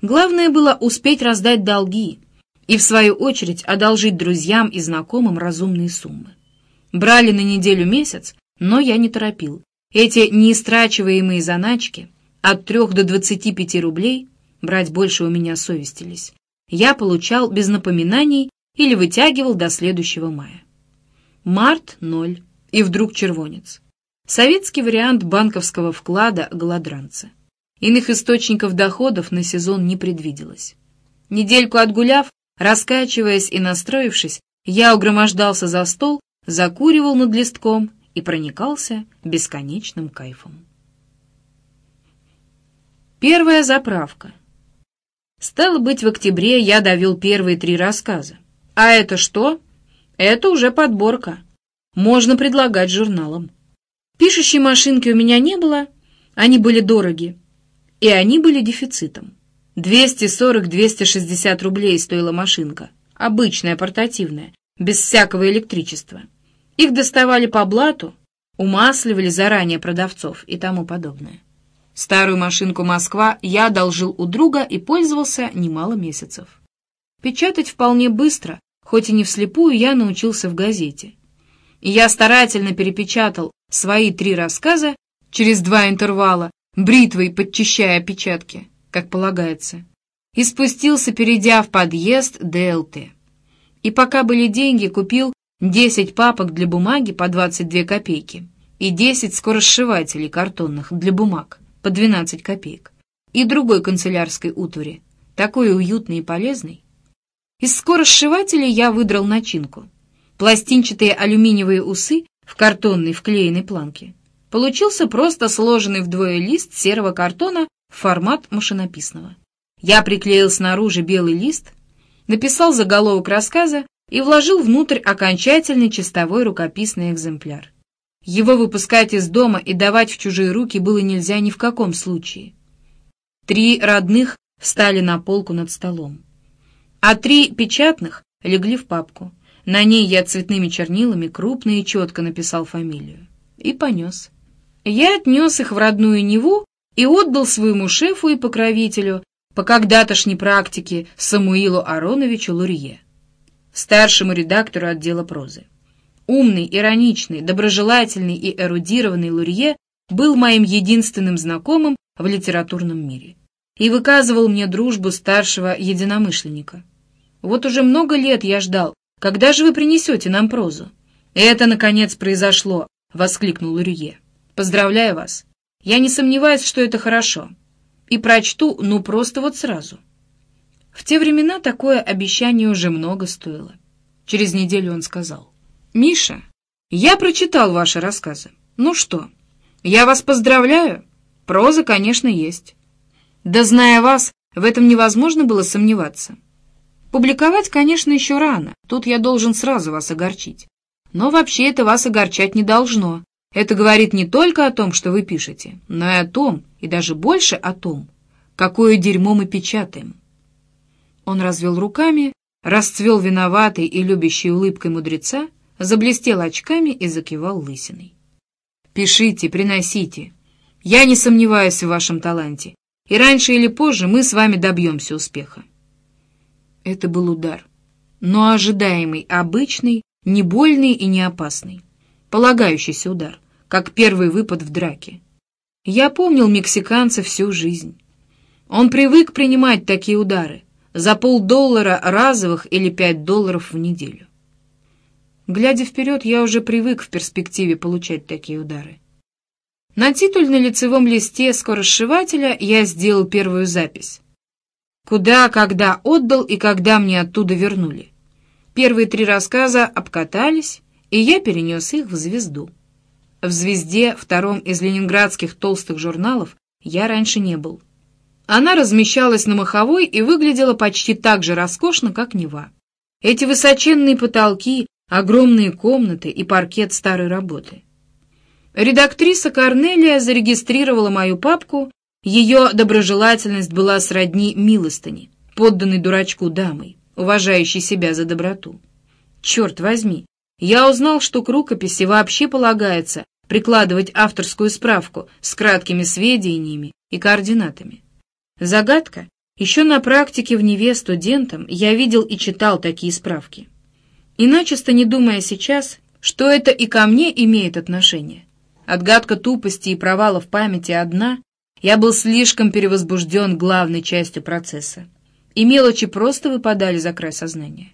Главное было успеть раздать долги и, в свою очередь, одолжить друзьям и знакомым разумные суммы. Брали на неделю месяц, но я не торопил. Эти неистрачиваемые заначки от трех до двадцати пяти рублей, брать больше у меня совестились, я получал без напоминаний или вытягивал до следующего мая. Март — ноль, и вдруг червонец. Советский вариант банковского вклада голодранца. Иных источников доходов на сезон не предвиделось. Недельку отгуляв, раскачиваясь и настроившись, я угромождался за стол, закуривал над листком и проникался бесконечным кайфом. Первая заправка. Стало быть, в октябре я довел первые три рассказа. А это что? Это уже подборка. Можно предлагать журналам. Пишущей машинки у меня не было, они были дороги, и они были дефицитом. 240-260 рублей стоила машинка, обычная, портативная, без всякого электричества. Их доставали по блату, умасливали заранее продавцов и тому подобное. Старую машинку «Москва» я одолжил у друга и пользовался немало месяцев. Печатать вполне быстро, хоть и не вслепую, я научился в газете. И я старательно перепечатал свои три рассказа через два интервала, бритвой подчищая опечатки, как полагается, и спустился, перейдя в подъезд ДЛТ. И пока были деньги, купил 10 папок для бумаги по 22 копейки и 10 скоросшивателей картонных для бумаг по 12 копеек и другой канцелярской утвари, такой уютный и полезный. Из скоросшивателей я выдрал начинку. Пластинчатые алюминиевые усы в картонной вклеенной планке. Получился просто сложенный вдвое лист серого картона в формат машинописного. Я приклеил снаружи белый лист, написал заголовок рассказа и вложил внутрь окончательный чистовой рукописный экземпляр. Его выпускать из дома и давать в чужие руки было нельзя ни в каком случае. Три родных встали на полку над столом, а три печатных легли в папку. На ней я цветными чернилами крупно и четко написал фамилию. И понес. Я отнес их в родную Неву и отдал своему шефу и покровителю по когда-тошней практике Самуилу Ароновичу Лурье, старшему редактору отдела прозы. Умный, ироничный, доброжелательный и эрудированный Лурье был моим единственным знакомым в литературном мире и выказывал мне дружбу старшего единомышленника. Вот уже много лет я ждал, когда же вы принесете нам прозу. Это, наконец, произошло, — воскликнул Лурье. Поздравляю вас. Я не сомневаюсь, что это хорошо. И прочту, ну просто вот сразу. В те времена такое обещание уже много стоило. Через неделю он сказал. «Миша, я прочитал ваши рассказы. Ну что, я вас поздравляю. Проза, конечно, есть. Да зная вас, в этом невозможно было сомневаться. Публиковать, конечно, еще рано. Тут я должен сразу вас огорчить. Но вообще это вас огорчать не должно. Это говорит не только о том, что вы пишете, но и о том, и даже больше о том, какое дерьмо мы печатаем. Он развел руками, расцвел виноватой и любящей улыбкой мудреца, заблестел очками и закивал лысиной. «Пишите, приносите. Я не сомневаюсь в вашем таланте, и раньше или позже мы с вами добьемся успеха». Это был удар, но ожидаемый, обычный, не больный и не опасный, полагающийся удар как первый выпад в драке. Я помнил мексиканца всю жизнь. Он привык принимать такие удары за полдоллара разовых или пять долларов в неделю. Глядя вперед, я уже привык в перспективе получать такие удары. На титульно-лицевом листе скоросшивателя я сделал первую запись. Куда, когда отдал и когда мне оттуда вернули. Первые три рассказа обкатались, и я перенес их в «Звезду». В «Звезде», втором из ленинградских толстых журналов, я раньше не был. Она размещалась на Маховой и выглядела почти так же роскошно, как Нева. Эти высоченные потолки, огромные комнаты и паркет старой работы. Редактриса Корнелия зарегистрировала мою папку, ее доброжелательность была сродни милостыне, подданной дурачку дамой, уважающей себя за доброту. Черт возьми, я узнал, что к рукописи вообще полагается прикладывать авторскую справку с краткими сведениями и координатами. Загадка. Еще на практике в Неве студентам я видел и читал такие справки. И начисто не думая сейчас, что это и ко мне имеет отношение. Отгадка тупости и провала в памяти одна, я был слишком перевозбужден главной частью процесса. И мелочи просто выпадали за край сознания.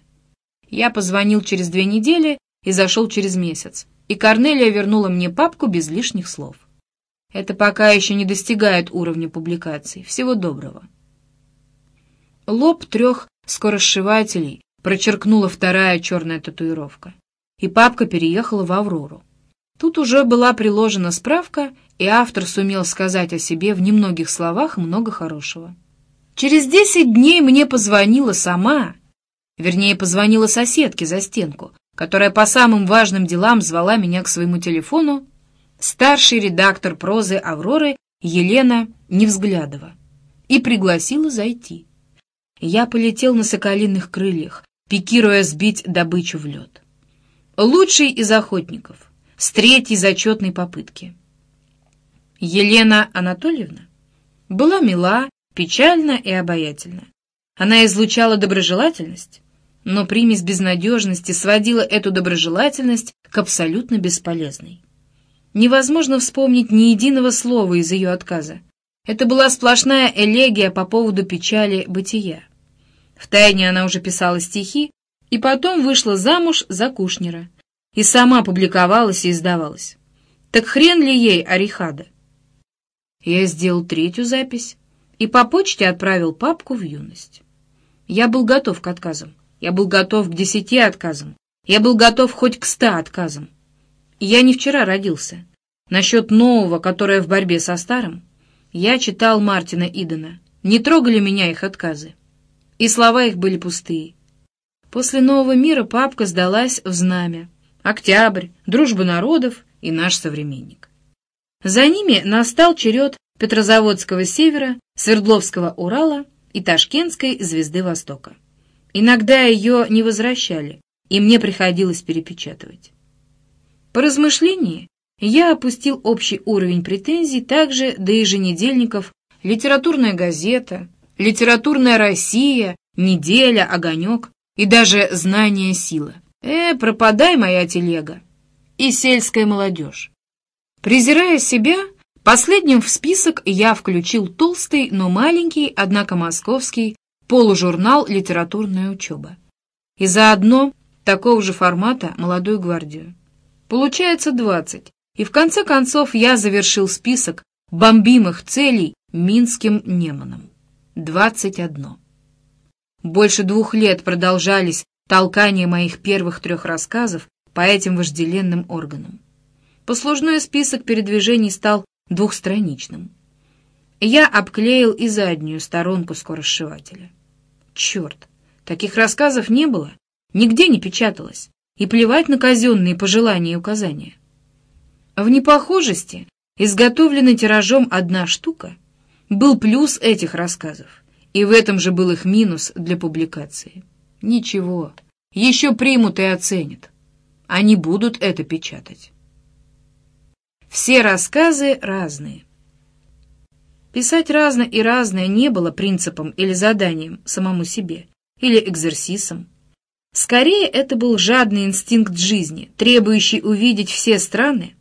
Я позвонил через две недели и зашел через месяц, и Корнелия вернула мне папку без лишних слов. Это пока еще не достигает уровня публикаций. Всего доброго. Лоб трех скоросшивателей прочеркнула вторая черная татуировка, и папка переехала в «Аврору». Тут уже была приложена справка, и автор сумел сказать о себе в немногих словах много хорошего. Через десять дней мне позвонила сама, вернее, позвонила соседке за стенку, которая по самым важным делам звала меня к своему телефону, старший редактор прозы «Авроры» Елена Невзглядова, и пригласила зайти. Я полетел на соколиных крыльях, пикируя сбить добычу в лед. Лучший из охотников, с третьей зачетной попытки. Елена Анатольевна была мила, печальна и обаятельна. Она излучала доброжелательность, но примесь безнадежности сводила эту доброжелательность к абсолютно бесполезной. Невозможно вспомнить ни единого слова из ее отказа. Это была сплошная элегия по поводу печали бытия. Втайне она уже писала стихи, и потом вышла замуж за Кушнера, и сама публиковалась и издавалась. Так хрен ли ей Арихада? Я сделал третью запись и по почте отправил папку в юность. Я был готов к отказам. Я был готов к десяти отказам. Я был готов хоть к ста отказам. Я не вчера родился. Насчет нового, которое в борьбе со старым, я читал Мартина Идена. Не трогали меня их отказы. И слова их были пустые. После нового мира папка сдалась в знамя. Октябрь, дружба народов и наш современник. За ними настал черед Петрозаводского севера, Свердловского Урала и Ташкентской звезды Востока. Иногда ее не возвращали, и мне приходилось перепечатывать. По размышлении я опустил общий уровень претензий также до еженедельников «Литературная газета», «Литературная Россия», «Неделя», «Огонек» и даже «Знание сила». Э, пропадай, моя телега! И сельская молодежь. Презирая себя, последним в список я включил толстый, но маленький, однако московский, полужурнал «Литературная учеба». И заодно такого же формата «Молодую гвардию». Получается двадцать, и в конце концов я завершил список бомбимых целей Минским Неманом. Двадцать одно. Больше двух лет продолжались толкания моих первых трех рассказов по этим вожделенным органам. Послужной список передвижений стал двухстраничным. Я обклеил и заднюю сторонку скоросшивателя. Черт, таких рассказов не было, нигде не печаталось, и плевать на казенные пожелания и указания. В непохожести, изготовленной тиражом одна штука, был плюс этих рассказов, и в этом же был их минус для публикации. Ничего, еще примут и оценят. Они будут это печатать. Все рассказы разные. Писать разно и разное не было принципом или заданием самому себе, или экзерсисом. Скорее, это был жадный инстинкт жизни, требующий увидеть все страны,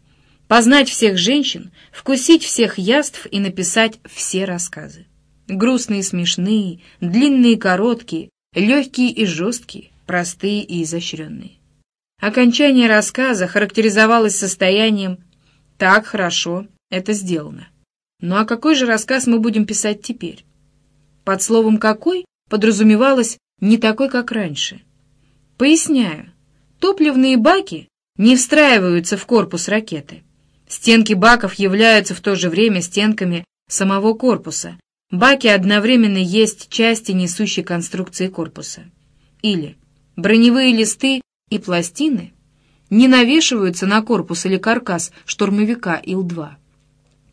познать всех женщин, вкусить всех яств и написать все рассказы. Грустные и смешные, длинные и короткие, легкие и жесткие, простые и изощренные. Окончание рассказа характеризовалось состоянием «так хорошо, это сделано». Ну а какой же рассказ мы будем писать теперь? Под словом «какой» подразумевалось «не такой, как раньше». Поясняю, топливные баки не встраиваются в корпус ракеты. Стенки баков являются в то же время стенками самого корпуса. Баки одновременно есть части несущей конструкции корпуса. Или броневые листы и пластины не навешиваются на корпус или каркас штурмовика Ил-2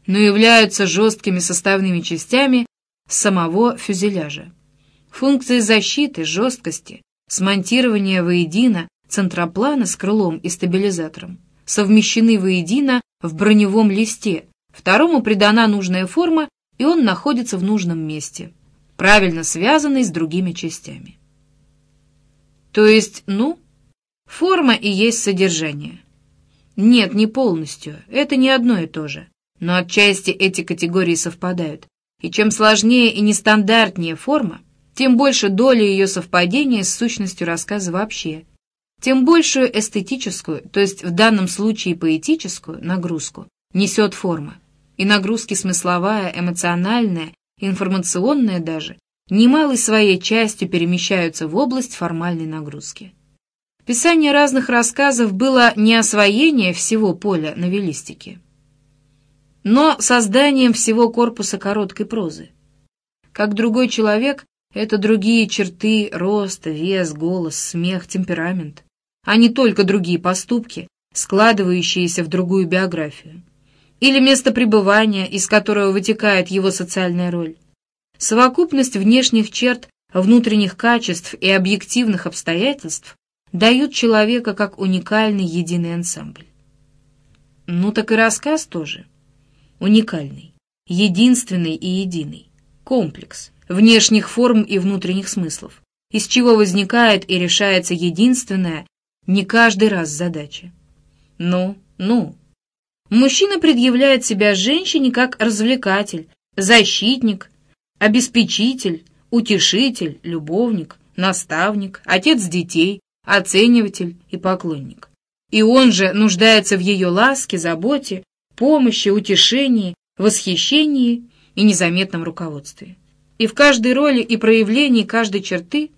но являются жесткими составными частями самого фюзеляжа. Функции защиты, жесткости, смонтирования воедино центроплана с крылом и стабилизатором совмещены воедино в броневом листе, второму придана нужная форма, и он находится в нужном месте, правильно связанный с другими частями. То есть, ну, форма и есть содержание. Нет, не полностью, это не одно и то же. Но отчасти эти категории совпадают, и чем сложнее и нестандартнее форма, тем больше доля ее совпадения с сущностью рассказа вообще, тем большую эстетическую, то есть в данном случае поэтическую, нагрузку несет форма. И нагрузки смысловая, эмоциональная, информационная даже, немалой своей частью перемещаются в область формальной нагрузки. Писание разных рассказов было не освоение всего поля новеллистики, но созданием всего корпуса короткой прозы. Как другой человек, это другие черты, рост, вес, голос, смех, темперамент, а не только другие поступки, складывающиеся в другую биографию. Или место пребывания, из которого вытекает его социальная роль. Совокупность внешних черт, внутренних качеств и объективных обстоятельств дают человека как уникальный единый ансамбль. Ну так и рассказ тоже уникальный, единственный и единый, комплекс внешних форм и внутренних смыслов, из чего возникает и решается единственная, не каждый раз задача. Ну, ну. Мужчина предъявляет себя женщине как развлекатель, защитник, обеспечитель, утешитель, любовник, наставник, отец детей, оцениватель и поклонник. и он же нуждается в ее ласке, заботе, помощи, утешении, восхищении и незаметном руководстве. И в каждой роли и проявлении каждой черты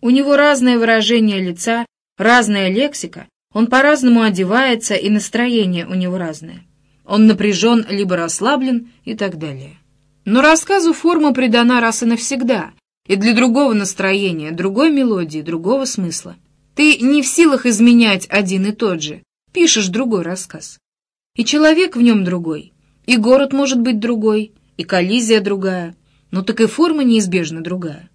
у него разное выражение лица, разная лексика, он по-разному одевается, и настроение у него разное. Он напряжен, либо расслаблен и так далее. Но рассказу форма придана раз и навсегда, и для другого настроения, другой мелодии, другого смысла. Ты не в силах изменять один и тот же, пишешь другой рассказ. И человек в нем другой, и город может быть другой, и коллизия другая, но так и форма неизбежно другая.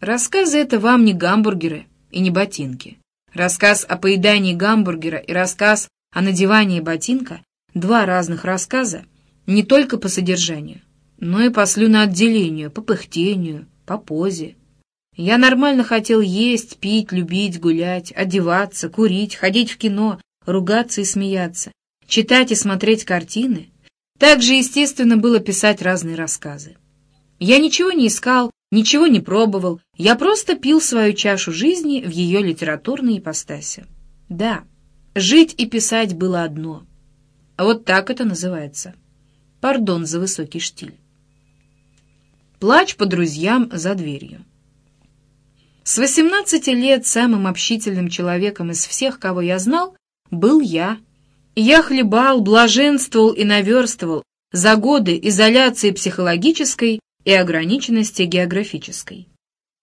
Рассказы — это вам не гамбургеры и не ботинки. Рассказ о поедании гамбургера и рассказ о надевании ботинка — два разных рассказа не только по содержанию, но и по слюноотделению, по пыхтению, по позе. Я нормально хотел есть, пить, любить, гулять, одеваться, курить, ходить в кино, ругаться и смеяться, читать и смотреть картины. Также, естественно, было писать разные рассказы. Я ничего не искал, ничего не пробовал, я просто пил свою чашу жизни в ее литературной ипостаси. Да, жить и писать было одно. Вот так это называется. Пардон за высокий штиль. Плач по друзьям за дверью. С 18 лет самым общительным человеком из всех, кого я знал, был я. Я хлебал, блаженствовал и наверстывал за годы изоляции психологической и ограниченности географической.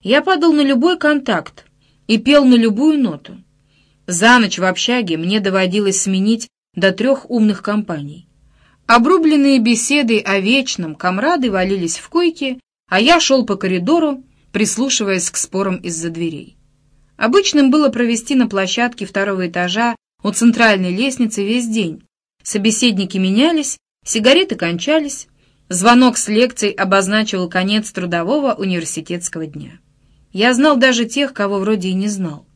Я падал на любой контакт и пел на любую ноту. За ночь в общаге мне доводилось сменить до трех умных компаний. Обрубленные беседы о вечном комрады валились в койке, а я шел по коридору, прислушиваясь к спорам из-за дверей. Обычным было провести на площадке второго этажа у центральной лестницы весь день. Собеседники менялись, сигареты кончались, Звонок с лекцией обозначивал конец трудового университетского дня. Я знал даже тех, кого вроде и не знал.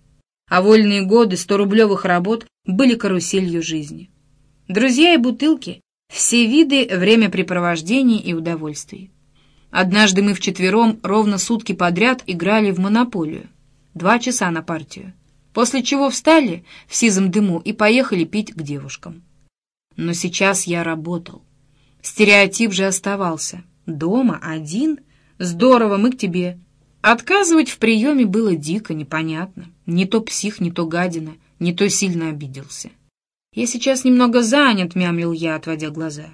А вольные годы сто-рублевых работ были каруселью жизни. Друзья и бутылки — все виды времяпрепровождений и удовольствий. Однажды мы вчетвером ровно сутки подряд играли в монополию. Два часа на партию. После чего встали в сизом дыму и поехали пить к девушкам. Но сейчас я работал. Стереотип же оставался. Дома, один? Здорово, мы к тебе. Отказывать в приеме было дико, непонятно. Не то псих, не то гадина, не то сильно обиделся. «Я сейчас немного занят», — мямлил я, отводя глаза.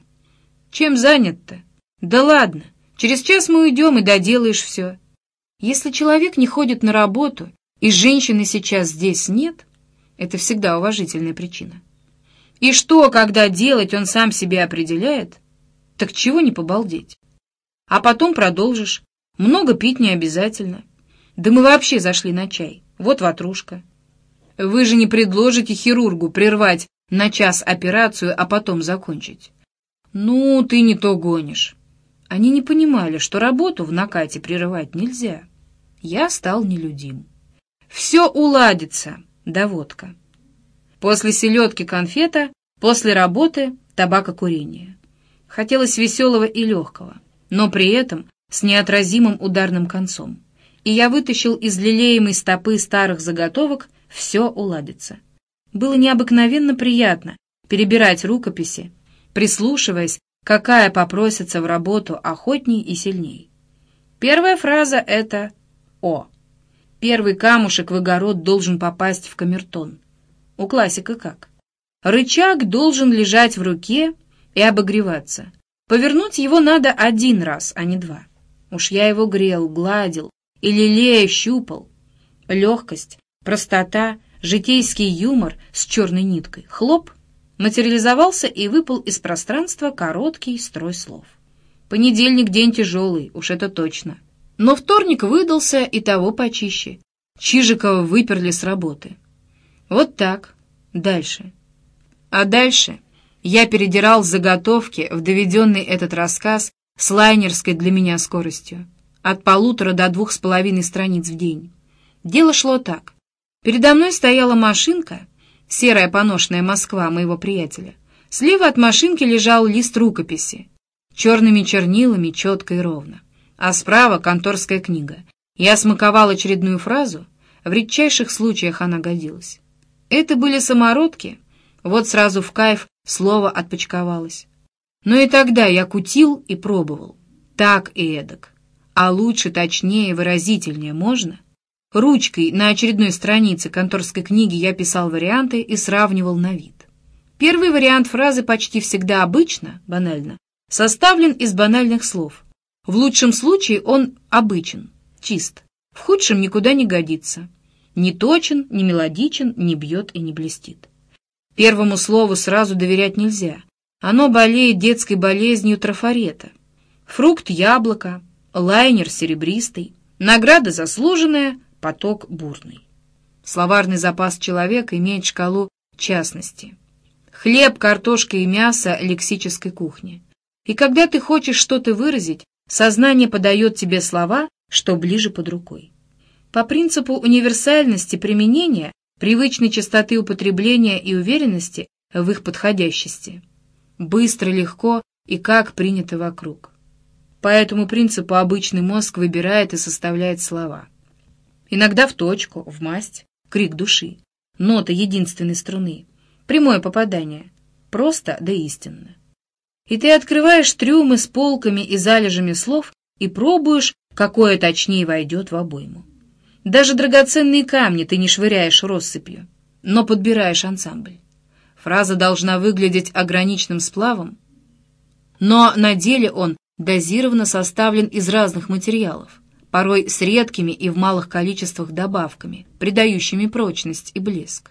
«Чем занят-то?» «Да ладно, через час мы уйдем и доделаешь все». Если человек не ходит на работу, и женщины сейчас здесь нет, это всегда уважительная причина. И что, когда делать, он сам себе определяет, так чего не побалдеть? А потом продолжишь. Много пить не обязательно. Да мы вообще зашли на чай. Вот ватрушка. Вы же не предложите хирургу прервать на час операцию, а потом закончить. Ну, ты не то гонишь. Они не понимали, что работу в накате прерывать нельзя. Я стал нелюдим. Все уладится, да водка. После селедки конфета, после работы табакокурение. Хотелось веселого и легкого, но при этом с неотразимым ударным концом. И я вытащил из лелеемой стопы старых заготовок «Все уладится». Было необыкновенно приятно перебирать рукописи, прислушиваясь, какая попросится в работу охотней и сильней. Первая фраза — это «О». Первый камушек в огород должен попасть в камертон. У классика как? Рычаг должен лежать в руке и обогреваться. Повернуть его надо один раз, а не два. Уж я его грел, гладил и лелея щупал. Легкость, простота, житейский юмор с черной ниткой. Хлоп! Материализовался и выпал из пространства короткий строй слов. Понедельник день тяжелый, уж это точно. Но вторник выдался и того почище. Чижикова выперли с работы. Вот так. Дальше. А дальше я передирал заготовки в доведенный этот рассказ с лайнерской для меня скоростью. От полутора до двух с половиной страниц в день. Дело шло так. Передо мной стояла машинка, серая поношенная Москва моего приятеля. Слева от машинки лежал лист рукописи, черными чернилами, четко и ровно. А справа конторская книга. Я смаковал очередную фразу, в редчайших случаях она годилась. Это были самородки — Вот сразу в кайф слово отпочковалось. Но и тогда я кутил и пробовал. Так и эдак. А лучше, точнее, выразительнее можно? Ручкой на очередной странице конторской книги я писал варианты и сравнивал на вид. Первый вариант фразы почти всегда обычно, банально, составлен из банальных слов. В лучшем случае он обычен, чист. В худшем никуда не годится. Не точен, не мелодичен, не бьет и не блестит. Первому слову сразу доверять нельзя. Оно болеет детской болезнью трафарета. Фрукт — яблоко, лайнер серебристый, награда заслуженная, поток бурный. Словарный запас человека имеет шкалу частности. Хлеб, картошка и мясо лексической кухни. И когда ты хочешь что-то выразить, сознание подает тебе слова, что ближе под рукой. По принципу универсальности применения, привычной частоты употребления и уверенности в их подходящести. Быстро, легко и как принято вокруг. По этому принципу обычный мозг выбирает и составляет слова. Иногда в точку, в масть, крик души, нота единственной струны, Прямое попадание. Просто да истинно. И ты открываешь трюмы с полками и залежами слов и пробуешь, какое точнее войдет в обойму. Даже драгоценные камни ты не швыряешь россыпью, но подбираешь ансамбль. Фраза должна выглядеть ограниченным сплавом, но на деле он дозированно составлен из разных материалов, порой с редкими и в малых количествах добавками, придающими прочность и блеск.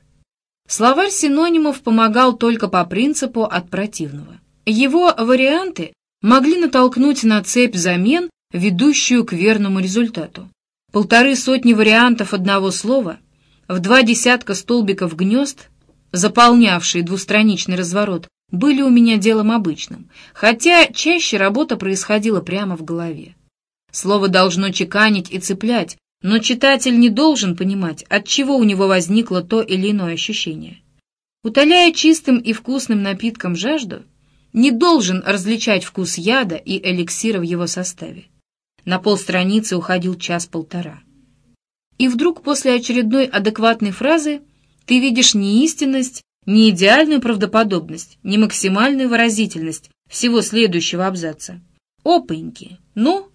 Словарь синонимов помогал только по принципу от противного. Его варианты могли натолкнуть на цепь замен, ведущую к верному результату. Полторы сотни вариантов одного слова, в два десятка столбиков гнезд, заполнявшие двустраничный разворот, были у меня делом обычным, хотя чаще работа происходила прямо в голове. Слово должно чеканить и цеплять, но читатель не должен понимать, от чего у него возникло то или иное ощущение. Утоляя чистым и вкусным напитком жажду, не должен различать вкус яда и эликсира в его составе. На полстраницы уходил час-полтора. И вдруг после очередной адекватной фразы ты видишь не истинность, не идеальную правдоподобность, не максимальную выразительность всего следующего абзаца. Опаньки! Ну,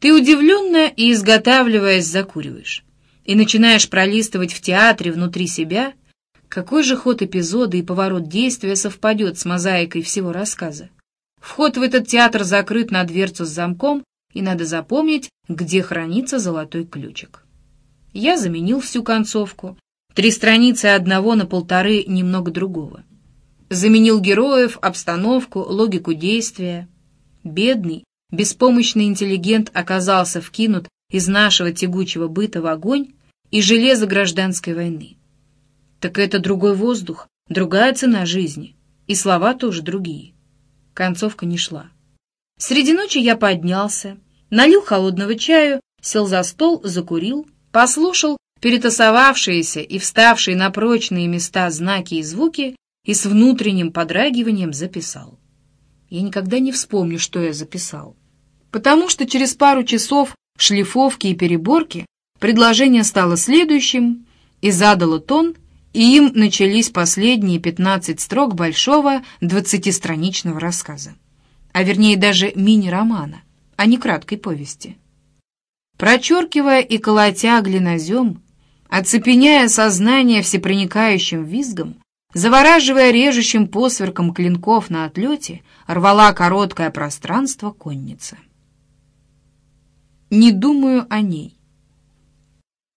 ты удивленно и изготавливаясь закуриваешь. И начинаешь пролистывать в театре внутри себя, какой же ход эпизода и поворот действия совпадет с мозаикой всего рассказа. Вход в этот театр закрыт на дверцу с замком, и надо запомнить, где хранится золотой ключик. Я заменил всю концовку. Три страницы одного на полторы немного другого. Заменил героев, обстановку, логику действия. Бедный, Беспомощный интеллигент оказался вкинут из нашего тягучего быта в огонь и железо гражданской войны. Так это другой воздух, другая цена жизни, и слова тоже другие. Концовка не шла. Среди ночи я поднялся, налил холодного чаю, сел за стол, закурил, послушал перетасовавшиеся и вставшие на прочные места знаки и звуки и с внутренним подрагиванием записал. Я никогда не вспомню, что я записал потому что через пару часов шлифовки и переборки предложение стало следующим и задало тон, и им начались последние 15 строк большого двадцатистраничного рассказа, а вернее даже мини-романа, а не краткой повести. Прочеркивая и колотя глинозем, оцепеняя сознание всепроникающим визгом, завораживая режущим посверком клинков на отлете, рвала короткое пространство конница не думаю о ней.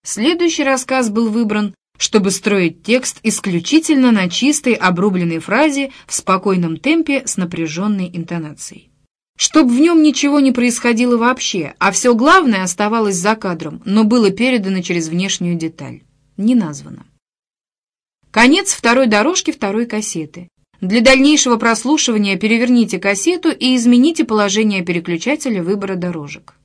Следующий рассказ был выбран, чтобы строить текст исключительно на чистой обрубленной фразе в спокойном темпе с напряженной интонацией. Чтоб в нем ничего не происходило вообще, а все главное оставалось за кадром, но было передано через внешнюю деталь. Не названо. Конец второй дорожки второй кассеты. Для дальнейшего прослушивания переверните кассету и измените положение переключателя выбора дорожек.